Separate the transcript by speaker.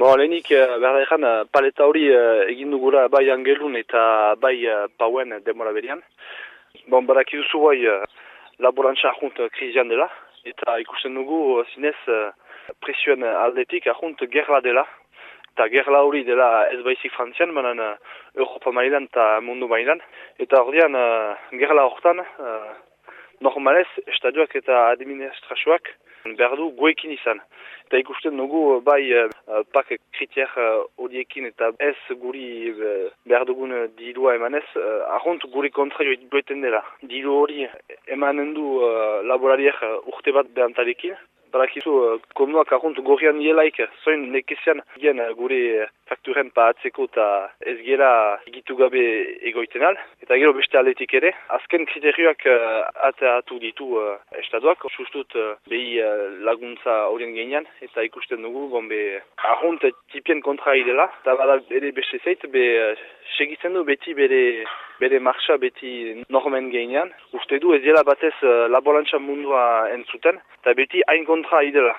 Speaker 1: Bo, lehenik, berda ezan, paleta hori egin dugura bai angelun eta bai pauen demora berian. Bon, barak iduzu bai laborantza ahunt krizian dela, eta ikusten dugu zinez presioen aldetik ahunt gerla dela. Eta gerla hori dela ez baizik frantzian, banan Europa mailan eta mundu mailan. Eta hor dian, gerla horretan, normalez, estadioak eta administrazioak behar du goekin izan. Eta ikusten dugu bai uh, pak kritiak horiekin eta ez guri uh, behar dugun dilua emanez, ahont guri kontra joiten dela. Dilu hori emanen du laborariak urte bat behantalekin, Barakizu, uh, komuak ahont gorrian nielaik, zoin nekezian gen gure fakturen pa atzeko eta ez gela egitu gabe egoiten al. Eta gero beste aletik ere, azken kriterioak uh, ateatu ditu uh, estadoak, sustut uh, behi uh, laguntza horien genian, eta ikusten dugu, gombe, ahont tipien kontra idela, eta bada ere beste zeit, be uh, segitzen du beti bere bere marxa beti normen genian. Uste du ez dela batez uh, laborantza mundua entzuten, eta beti hain kontra idela.